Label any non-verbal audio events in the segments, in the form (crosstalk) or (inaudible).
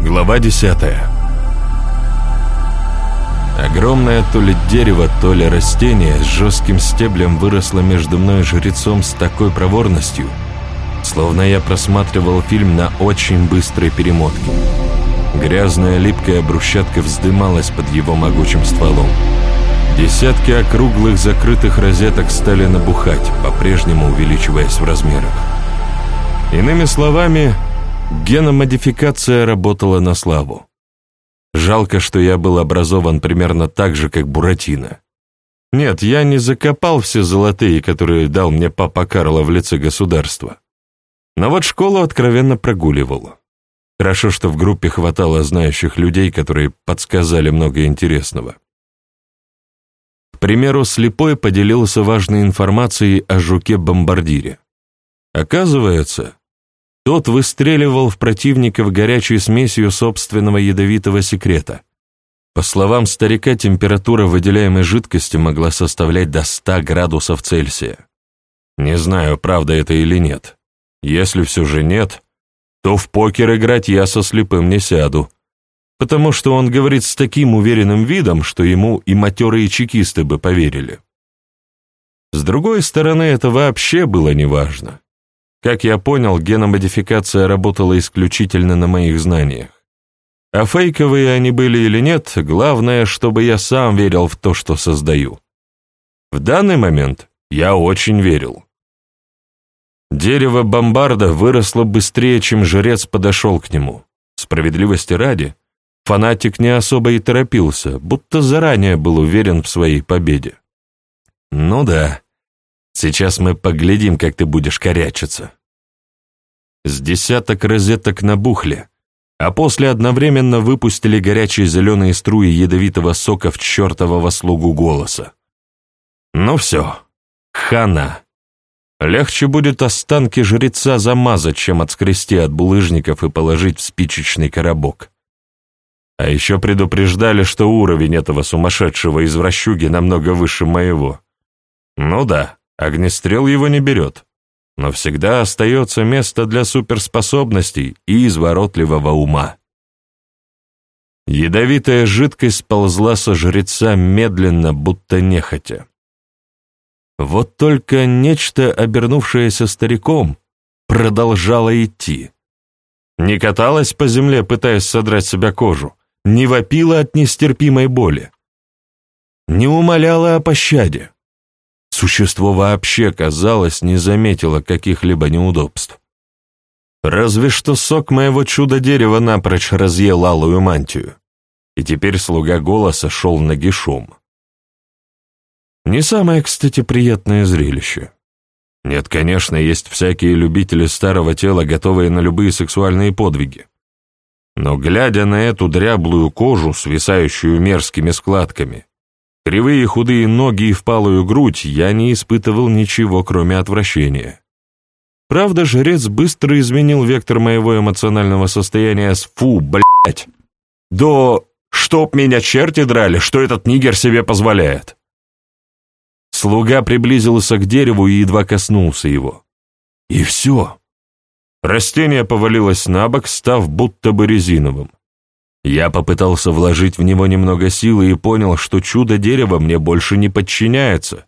Глава десятая. Огромное то ли дерево, то ли растение с жестким стеблем выросло между мной и жрецом с такой проворностью, словно я просматривал фильм на очень быстрой перемотке. Грязная липкая брусчатка вздымалась под его могучим стволом. Десятки округлых закрытых розеток стали набухать, по-прежнему увеличиваясь в размерах. Иными словами, геномодификация работала на славу. Жалко, что я был образован примерно так же, как Буратино. Нет, я не закопал все золотые, которые дал мне папа Карло в лице государства. Но вот школу откровенно прогуливал. Хорошо, что в группе хватало знающих людей, которые подсказали много интересного. К примеру, слепой поделился важной информацией о жуке-бомбардире. Оказывается, тот выстреливал в противников горячей смесью собственного ядовитого секрета. По словам старика, температура выделяемой жидкости могла составлять до 100 градусов Цельсия. Не знаю, правда это или нет. Если все же нет, то в покер играть я со слепым не сяду, потому что он говорит с таким уверенным видом, что ему и матерые чекисты бы поверили. С другой стороны, это вообще было неважно. Как я понял, геномодификация работала исключительно на моих знаниях. А фейковые они были или нет, главное, чтобы я сам верил в то, что создаю. В данный момент я очень верил. Дерево бомбарда выросло быстрее, чем жрец подошел к нему. Справедливости ради, фанатик не особо и торопился, будто заранее был уверен в своей победе. Ну да, Сейчас мы поглядим, как ты будешь корячиться. С десяток розеток набухли, а после одновременно выпустили горячие зеленые струи ядовитого сока в чертового слугу голоса. Ну все, хана. Легче будет останки жреца замазать, чем отскрести от булыжников и положить в спичечный коробок. А еще предупреждали, что уровень этого сумасшедшего извращуги намного выше моего. Ну да, Огнестрел его не берет, но всегда остается место для суперспособностей и изворотливого ума. Ядовитая жидкость ползла со жреца медленно, будто нехотя. Вот только нечто, обернувшееся стариком, продолжало идти. Не каталась по земле, пытаясь содрать себя кожу, не вопила от нестерпимой боли, не умоляла о пощаде. Существо вообще, казалось, не заметило каких-либо неудобств. Разве что сок моего чудо-дерева напрочь разъел алую мантию, и теперь слуга голоса шел нагишом. Не самое, кстати, приятное зрелище. Нет, конечно, есть всякие любители старого тела, готовые на любые сексуальные подвиги. Но глядя на эту дряблую кожу, свисающую мерзкими складками, Кривые худые ноги и впалую грудь я не испытывал ничего, кроме отвращения. Правда, жрец быстро изменил вектор моего эмоционального состояния с «фу, блядь» до «чтоб меня черти драли, что этот нигер себе позволяет». Слуга приблизился к дереву и едва коснулся его. И все. Растение повалилось на бок, став будто бы резиновым. Я попытался вложить в него немного силы и понял, что чудо-дерево мне больше не подчиняется.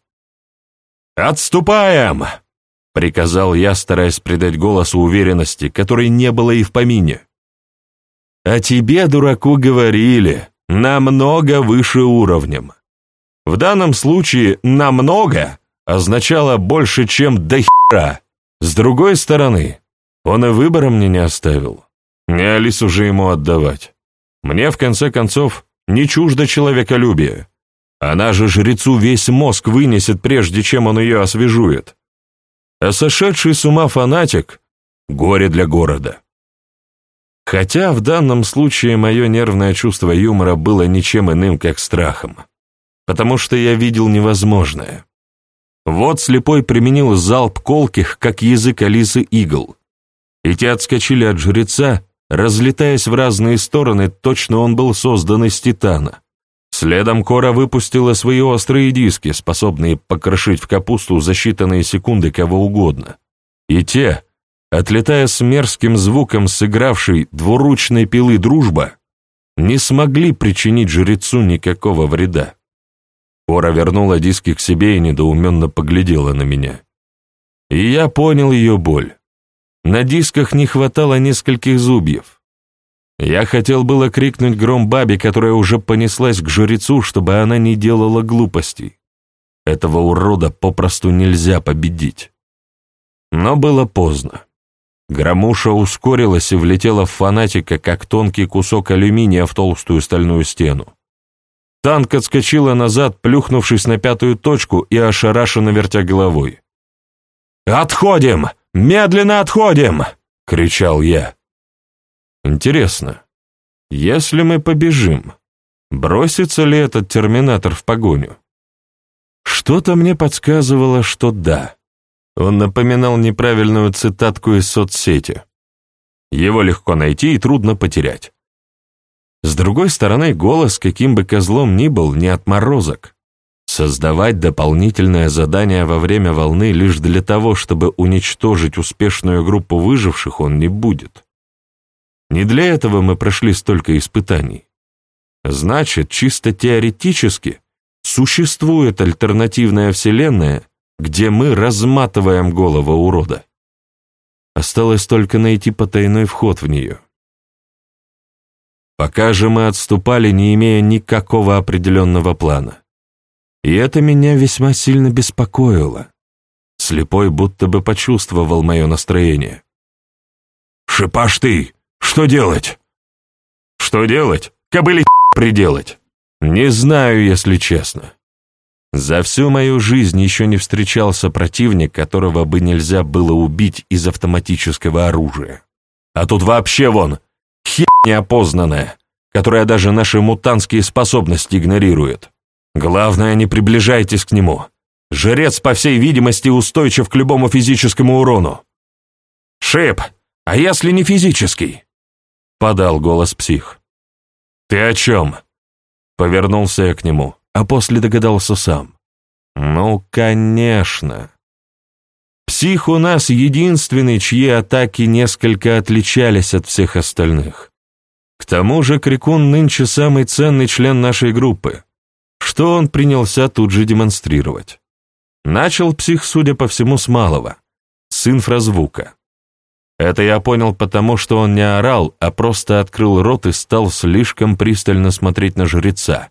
«Отступаем!» — приказал я, стараясь придать голосу уверенности, которой не было и в помине. «О тебе, дураку, говорили, намного выше уровнем. В данном случае «намного» означало больше, чем «до хера». С другой стороны, он и выбора мне не оставил. Не Алису же ему отдавать. Мне, в конце концов, не чуждо человеколюбие. Она же жрецу весь мозг вынесет, прежде чем он ее освежует. А сошедший с ума фанатик — горе для города. Хотя в данном случае мое нервное чувство юмора было ничем иным, как страхом, потому что я видел невозможное. Вот слепой применил залп колких, как язык Алисы игл, и те отскочили от жреца, Разлетаясь в разные стороны, точно он был создан из титана. Следом Кора выпустила свои острые диски, способные покрошить в капусту за считанные секунды кого угодно. И те, отлетая с мерзким звуком сыгравшей двуручной пилы дружба, не смогли причинить жрецу никакого вреда. Кора вернула диски к себе и недоуменно поглядела на меня. И я понял ее боль. На дисках не хватало нескольких зубьев. Я хотел было крикнуть гром бабе, которая уже понеслась к жрецу, чтобы она не делала глупостей. Этого урода попросту нельзя победить. Но было поздно. Громуша ускорилась и влетела в фанатика, как тонкий кусок алюминия в толстую стальную стену. Танк отскочила назад, плюхнувшись на пятую точку и ошарашенно вертя головой. «Отходим! Медленно отходим!» — кричал я. «Интересно, если мы побежим, бросится ли этот терминатор в погоню?» Что-то мне подсказывало, что да. Он напоминал неправильную цитатку из соцсети. Его легко найти и трудно потерять. С другой стороны, голос, каким бы козлом ни был, не отморозок. Создавать дополнительное задание во время волны лишь для того, чтобы уничтожить успешную группу выживших, он не будет. Не для этого мы прошли столько испытаний. Значит, чисто теоретически существует альтернативная вселенная, где мы разматываем голову урода. Осталось только найти потайной вход в нее. Пока же мы отступали, не имея никакого определенного плана. И это меня весьма сильно беспокоило. Слепой будто бы почувствовал мое настроение. «Шипаш ты! Что делать?» «Что делать? Кобыли (laughs) приделать!» «Не знаю, если честно. За всю мою жизнь еще не встречался противник, которого бы нельзя было убить из автоматического оружия. А тут вообще вон, хер неопознанная, которая даже наши мутантские способности игнорирует. Главное, не приближайтесь к нему. Жрец, по всей видимости, устойчив к любому физическому урону. «Шип, а если не физический?» — подал голос псих. «Ты о чем?» Повернулся я к нему, а после догадался сам. «Ну, конечно!» Псих у нас единственный, чьи атаки несколько отличались от всех остальных. К тому же Крикун нынче самый ценный член нашей группы, что он принялся тут же демонстрировать. Начал псих, судя по всему, с малого, с инфразвука. Это я понял потому, что он не орал, а просто открыл рот и стал слишком пристально смотреть на жреца,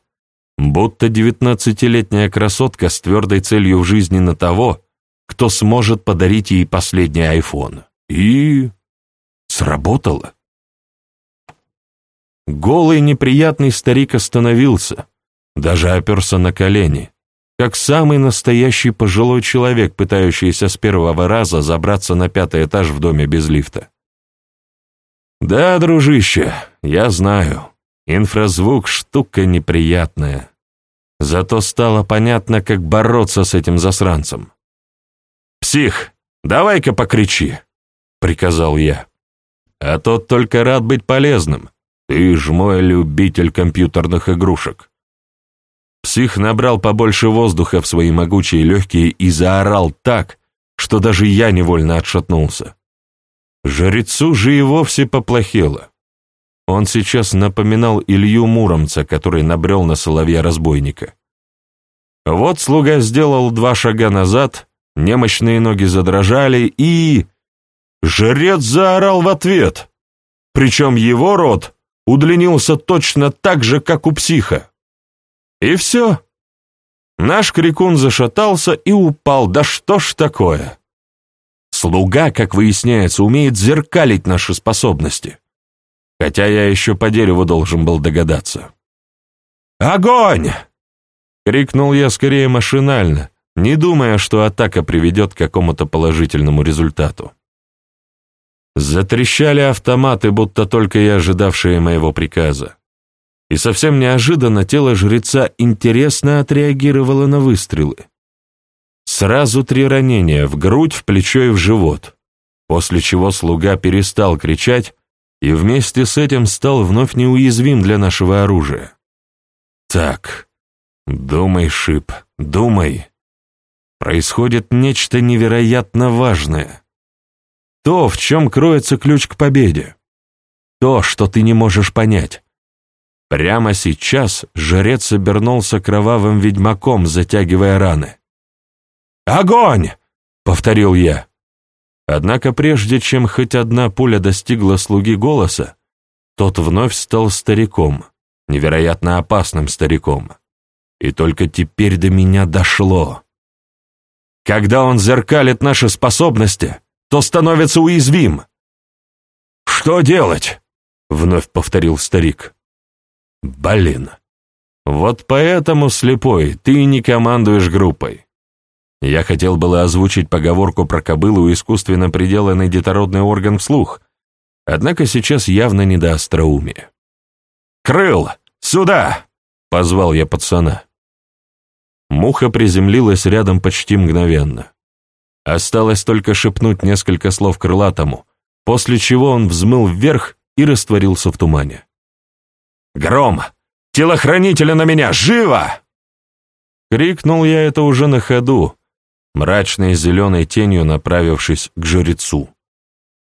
будто девятнадцатилетняя красотка с твердой целью в жизни на того, кто сможет подарить ей последний айфон. И... сработало. Голый неприятный старик остановился, даже оперся на колени, как самый настоящий пожилой человек, пытающийся с первого раза забраться на пятый этаж в доме без лифта. «Да, дружище, я знаю, инфразвук — штука неприятная. Зато стало понятно, как бороться с этим засранцем. «Псих, давай-ка покричи!» — приказал я. «А тот только рад быть полезным. Ты ж мой любитель компьютерных игрушек». Псих набрал побольше воздуха в свои могучие легкие и заорал так, что даже я невольно отшатнулся. Жрецу же и вовсе поплохело. Он сейчас напоминал Илью Муромца, который набрел на соловья-разбойника. Вот слуга сделал два шага назад, немощные ноги задрожали, и... Жрец заорал в ответ. Причем его рот удлинился точно так же, как у психа. И все. Наш крикун зашатался и упал. Да что ж такое? Слуга, как выясняется, умеет зеркалить наши способности. Хотя я еще по дереву должен был догадаться. «Огонь!» — крикнул я скорее машинально, не думая, что атака приведет к какому-то положительному результату. Затрещали автоматы, будто только и ожидавшие моего приказа. И совсем неожиданно тело жреца интересно отреагировало на выстрелы. Сразу три ранения в грудь, в плечо и в живот, после чего слуга перестал кричать и вместе с этим стал вновь неуязвим для нашего оружия. Так, думай, Шип, думай. Происходит нечто невероятно важное. То, в чем кроется ключ к победе. То, что ты не можешь понять. Прямо сейчас жрец обернулся кровавым ведьмаком, затягивая раны. «Огонь!» — повторил я. Однако прежде чем хоть одна пуля достигла слуги голоса, тот вновь стал стариком, невероятно опасным стариком. И только теперь до меня дошло. Когда он зеркалит наши способности, то становится уязвим. «Что делать?» — вновь повторил старик. «Блин, вот поэтому, слепой, ты не командуешь группой. Я хотел было озвучить поговорку про кобылу искусственно приделанный детородный орган вслух, однако сейчас явно не до остроумия. «Крыл, сюда!» — позвал я пацана. Муха приземлилась рядом почти мгновенно. Осталось только шепнуть несколько слов крылатому, после чего он взмыл вверх и растворился в тумане. «Гром! Телохранителя на меня! Живо!» Крикнул я это уже на ходу, мрачной зеленой тенью направившись к жрецу.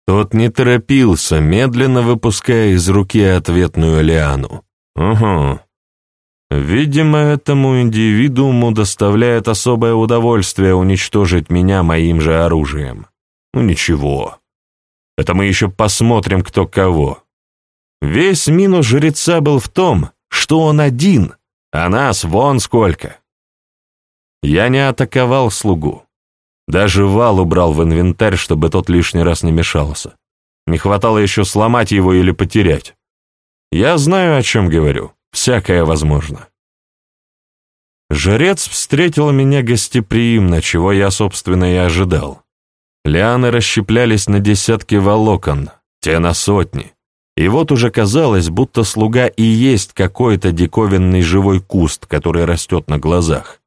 Тот не торопился, медленно выпуская из руки ответную лиану. «Угу. Видимо, этому индивидууму доставляет особое удовольствие уничтожить меня моим же оружием. Ну ничего. Это мы еще посмотрим, кто кого. Весь минус жреца был в том, что он один, а нас вон сколько. Я не атаковал слугу. Даже вал убрал в инвентарь, чтобы тот лишний раз не мешался. Не хватало еще сломать его или потерять. Я знаю, о чем говорю. Всякое возможно. Жрец встретил меня гостеприимно, чего я, собственно, и ожидал. Лианы расщеплялись на десятки волокон, те на сотни. И вот уже казалось, будто слуга и есть какой-то диковинный живой куст, который растет на глазах.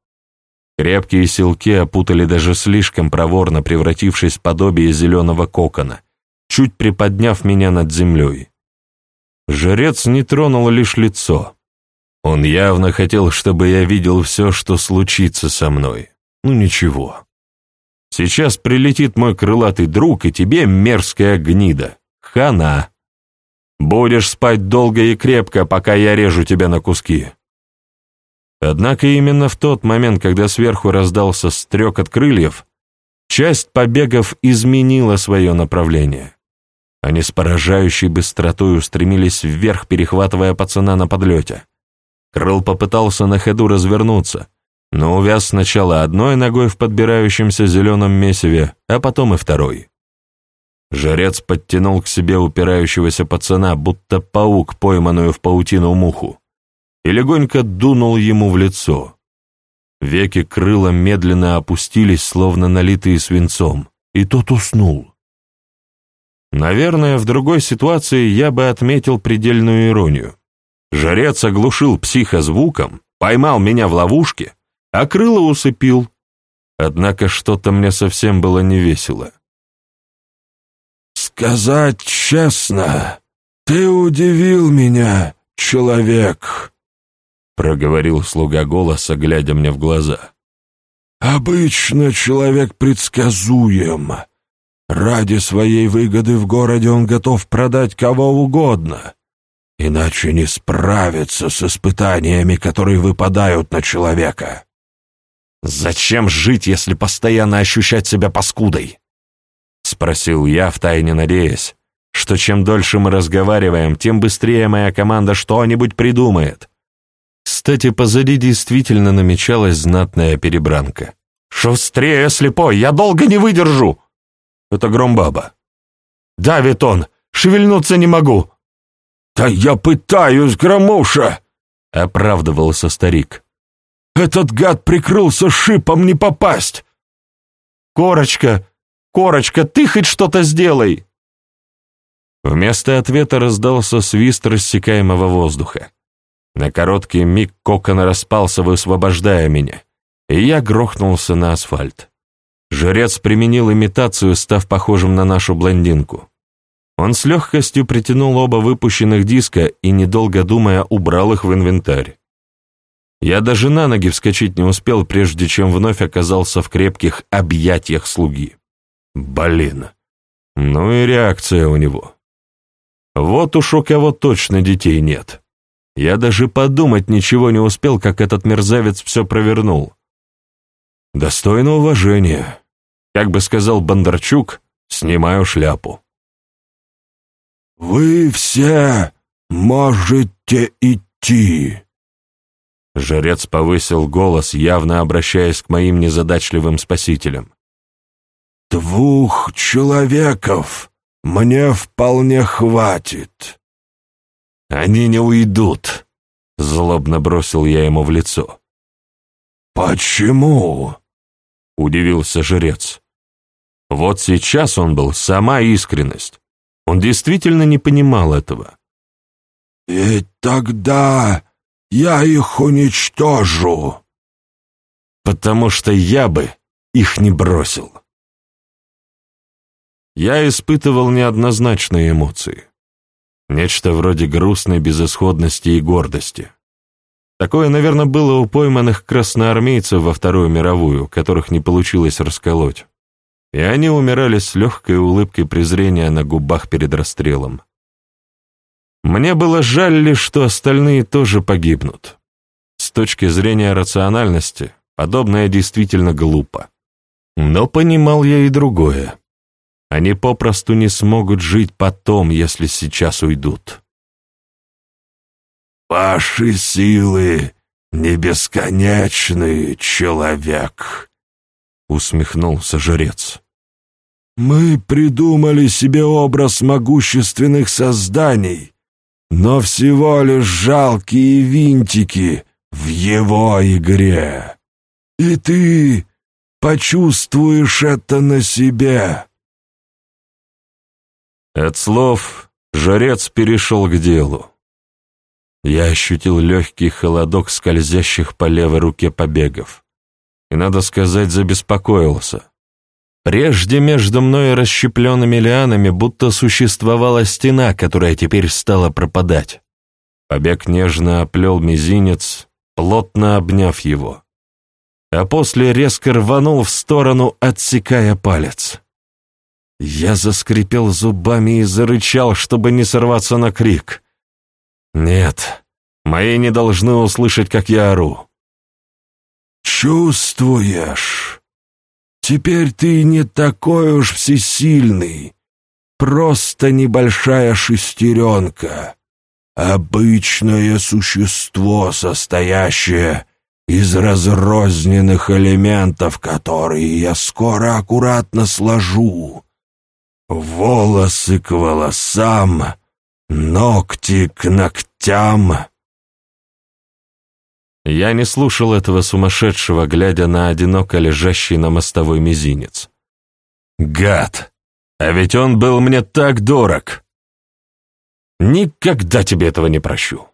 Крепкие силки опутали даже слишком проворно, превратившись в подобие зеленого кокона, чуть приподняв меня над землей. Жрец не тронул лишь лицо. Он явно хотел, чтобы я видел все, что случится со мной. Ну ничего. Сейчас прилетит мой крылатый друг, и тебе мерзкая гнида. Хана. Будешь спать долго и крепко, пока я режу тебя на куски. Однако именно в тот момент, когда сверху раздался стрек от крыльев, часть побегов изменила свое направление. Они с поражающей быстротой устремились вверх, перехватывая пацана на подлете. Крыл попытался на ходу развернуться, но увяз сначала одной ногой в подбирающемся зеленом месиве, а потом и второй. Жрец подтянул к себе упирающегося пацана, будто паук, пойманную в паутину муху и легонько дунул ему в лицо. Веки крыла медленно опустились, словно налитые свинцом, и тот уснул. Наверное, в другой ситуации я бы отметил предельную иронию. Жрец оглушил психа звуком, поймал меня в ловушке, а крыло усыпил. Однако что-то мне совсем было не весело. «Сказать честно, ты удивил меня, человек», — проговорил слуга голоса, глядя мне в глаза. «Обычно человек предсказуем. Ради своей выгоды в городе он готов продать кого угодно, иначе не справится с испытаниями, которые выпадают на человека». «Зачем жить, если постоянно ощущать себя паскудой?» — спросил я, втайне надеясь, что чем дольше мы разговариваем, тем быстрее моя команда что-нибудь придумает. Кстати, позади действительно намечалась знатная перебранка. «Шустрее, слепой, я долго не выдержу!» Это Громбаба. «Давит он! Шевельнуться не могу!» «Да я пытаюсь, Громуша!» — оправдывался старик. «Этот гад прикрылся шипом не попасть!» «Корочка! Корочка, ты хоть что-то сделай!» Вместо ответа раздался свист рассекаемого воздуха. На короткий миг кокон распался, высвобождая меня, и я грохнулся на асфальт. Жрец применил имитацию, став похожим на нашу блондинку. Он с легкостью притянул оба выпущенных диска и, недолго думая, убрал их в инвентарь. Я даже на ноги вскочить не успел, прежде чем вновь оказался в крепких объятиях слуги. Блин, Ну и реакция у него. Вот уж у кого точно детей нет. Я даже подумать ничего не успел, как этот мерзавец все провернул. Достойно уважения. Как бы сказал Бондарчук, снимаю шляпу. «Вы все можете идти!» Жрец повысил голос, явно обращаясь к моим незадачливым спасителям. «Двух человеков мне вполне хватит». «Они не уйдут», — злобно бросил я ему в лицо. «Почему?» — удивился жрец. Вот сейчас он был сама искренность. Он действительно не понимал этого. «Ведь тогда я их уничтожу». «Потому что я бы их не бросил». Я испытывал неоднозначные эмоции. Нечто вроде грустной безысходности и гордости. Такое, наверное, было у пойманных красноармейцев во Вторую мировую, которых не получилось расколоть. И они умирали с легкой улыбкой презрения на губах перед расстрелом. Мне было жаль лишь, что остальные тоже погибнут. С точки зрения рациональности, подобное действительно глупо. Но понимал я и другое. Они попросту не смогут жить потом, если сейчас уйдут. «Ваши силы не бесконечны, человек», — усмехнулся жрец. «Мы придумали себе образ могущественных созданий, но всего лишь жалкие винтики в его игре. И ты почувствуешь это на себе». От слов жрец перешел к делу. Я ощутил легкий холодок скользящих по левой руке побегов. И, надо сказать, забеспокоился. Прежде между мной и расщепленными лианами будто существовала стена, которая теперь стала пропадать. Побег нежно оплел мизинец, плотно обняв его. А после резко рванул в сторону, отсекая палец. Я заскрипел зубами и зарычал, чтобы не сорваться на крик. Нет, мои не должны услышать, как я ору. «Чувствуешь? Теперь ты не такой уж всесильный, просто небольшая шестеренка, обычное существо, состоящее из разрозненных элементов, которые я скоро аккуратно сложу. Волосы к волосам, ногти к ногтям. Я не слушал этого сумасшедшего, глядя на одиноко лежащий на мостовой мизинец. Гад! А ведь он был мне так дорог! Никогда тебе этого не прощу.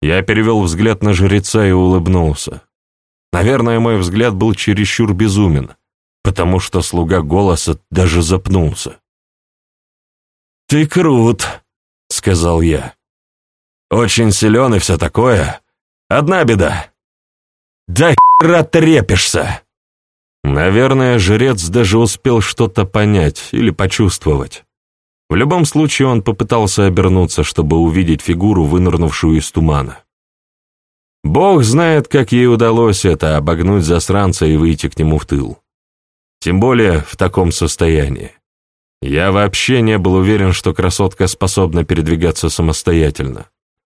Я перевел взгляд на жреца и улыбнулся. Наверное, мой взгляд был чересчур безумен, потому что слуга голоса даже запнулся. «Ты крут», — сказал я. «Очень силен и все такое. Одна беда. Да хера трепишься!» Наверное, жрец даже успел что-то понять или почувствовать. В любом случае он попытался обернуться, чтобы увидеть фигуру, вынырнувшую из тумана. Бог знает, как ей удалось это, обогнуть засранца и выйти к нему в тыл. Тем более в таком состоянии. Я вообще не был уверен, что красотка способна передвигаться самостоятельно.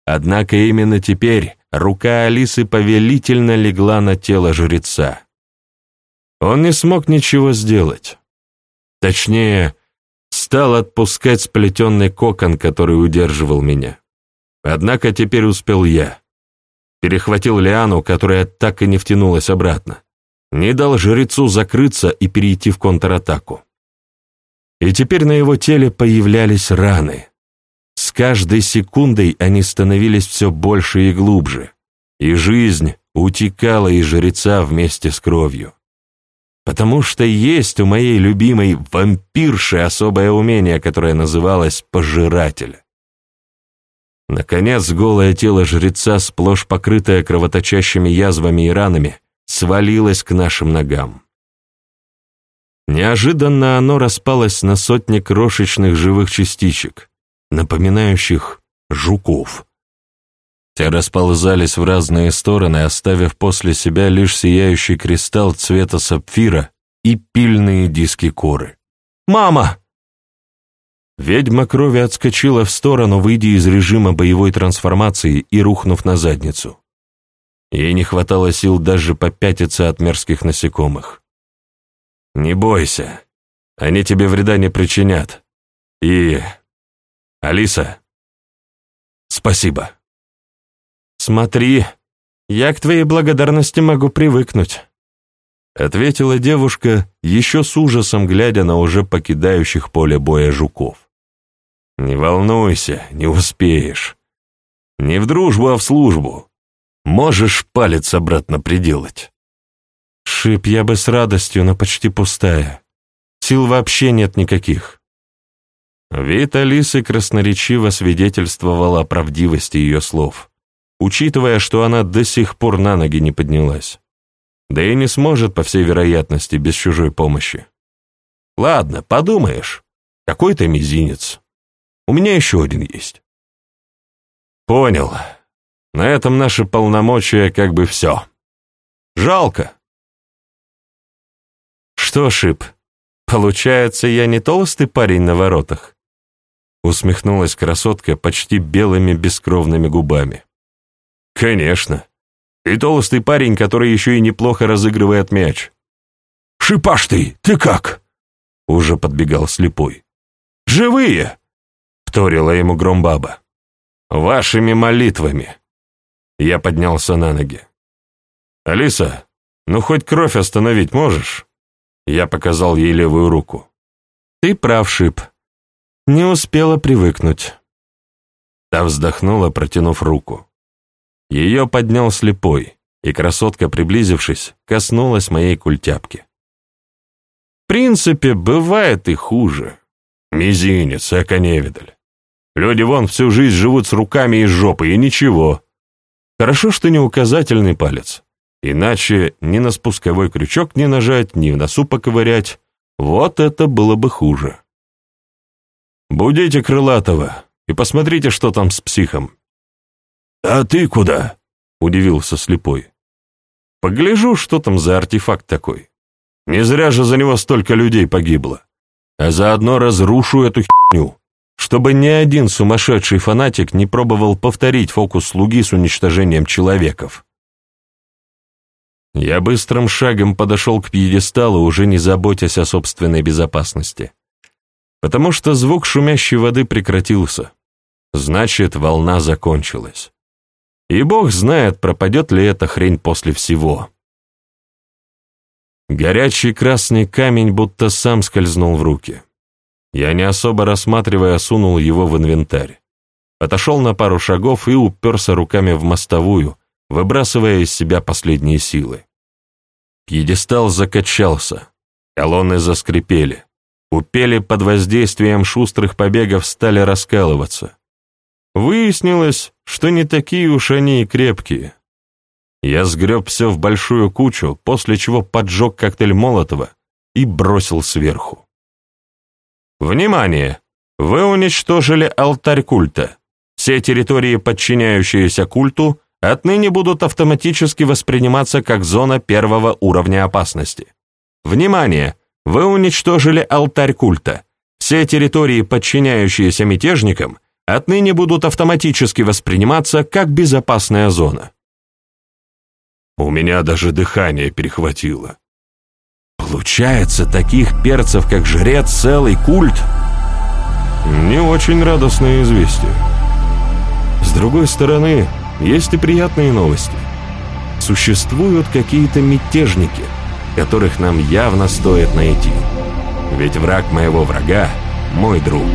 Однако именно теперь рука Алисы повелительно легла на тело жреца. Он не смог ничего сделать. Точнее, стал отпускать сплетенный кокон, который удерживал меня. Однако теперь успел я. Перехватил Лиану, которая так и не втянулась обратно. Не дал жрецу закрыться и перейти в контратаку. И теперь на его теле появлялись раны. С каждой секундой они становились все больше и глубже, и жизнь утекала из жреца вместе с кровью. Потому что есть у моей любимой вампирши особое умение, которое называлось «пожиратель». Наконец, голое тело жреца, сплошь покрытое кровоточащими язвами и ранами, свалилось к нашим ногам. Неожиданно оно распалось на сотни крошечных живых частичек, напоминающих жуков. Те расползались в разные стороны, оставив после себя лишь сияющий кристалл цвета сапфира и пильные диски коры. «Мама!» Ведьма крови отскочила в сторону, выйдя из режима боевой трансформации и рухнув на задницу. Ей не хватало сил даже попятиться от мерзких насекомых. «Не бойся, они тебе вреда не причинят. И... Алиса, спасибо». «Смотри, я к твоей благодарности могу привыкнуть», — ответила девушка, еще с ужасом глядя на уже покидающих поле боя жуков. «Не волнуйся, не успеешь. Не в дружбу, а в службу. Можешь палец обратно приделать». Шип я бы с радостью, но почти пустая. Сил вообще нет никаких. Вид Алисы красноречиво свидетельствовал о правдивости ее слов, учитывая, что она до сих пор на ноги не поднялась. Да и не сможет, по всей вероятности, без чужой помощи. Ладно, подумаешь, какой-то мизинец. У меня еще один есть. Понял. На этом наши полномочия как бы все. Жалко. Что, Шип, получается, я не толстый парень на воротах? Усмехнулась красотка почти белыми бескровными губами. Конечно. И толстый парень, который еще и неплохо разыгрывает мяч. «Шипаш ты, ты как?» Уже подбегал слепой. «Живые!» вторила ему Громбаба. «Вашими молитвами!» Я поднялся на ноги. «Алиса, ну хоть кровь остановить можешь?» Я показал ей левую руку. «Ты прав, Шип. Не успела привыкнуть». Та вздохнула, протянув руку. Ее поднял слепой, и красотка, приблизившись, коснулась моей культяпки. В принципе, бывает и хуже. Мизинец, эко-невидаль. Люди вон всю жизнь живут с руками и жопой, и ничего. Хорошо, что не указательный палец. Иначе ни на спусковой крючок не нажать, ни в носу поковырять. Вот это было бы хуже. Будите Крылатого и посмотрите, что там с психом. «А ты куда?» — удивился слепой. «Погляжу, что там за артефакт такой. Не зря же за него столько людей погибло. А заодно разрушу эту херню чтобы ни один сумасшедший фанатик не пробовал повторить фокус слуги с уничтожением человеков. Я быстрым шагом подошел к пьедесталу, уже не заботясь о собственной безопасности. Потому что звук шумящей воды прекратился. Значит, волна закончилась. И бог знает, пропадет ли эта хрень после всего. Горячий красный камень будто сам скользнул в руки. Я, не особо рассматривая, сунул его в инвентарь. Отошел на пару шагов и уперся руками в мостовую, выбрасывая из себя последние силы. Пьедестал закачался, колонны заскрипели, купели под воздействием шустрых побегов стали раскалываться. Выяснилось, что не такие уж они и крепкие. Я сгреб все в большую кучу, после чего поджег коктейль Молотова и бросил сверху. Внимание! Вы уничтожили алтарь культа. Все территории, подчиняющиеся культу, отныне будут автоматически восприниматься как зона первого уровня опасности. Внимание! Вы уничтожили алтарь культа. Все территории, подчиняющиеся мятежникам, отныне будут автоматически восприниматься как безопасная зона. У меня даже дыхание перехватило. Получается, таких перцев, как жрец, целый культ? Не очень радостное известие. С другой стороны, есть и приятные новости. Существуют какие-то мятежники, которых нам явно стоит найти. Ведь враг моего врага — мой друг.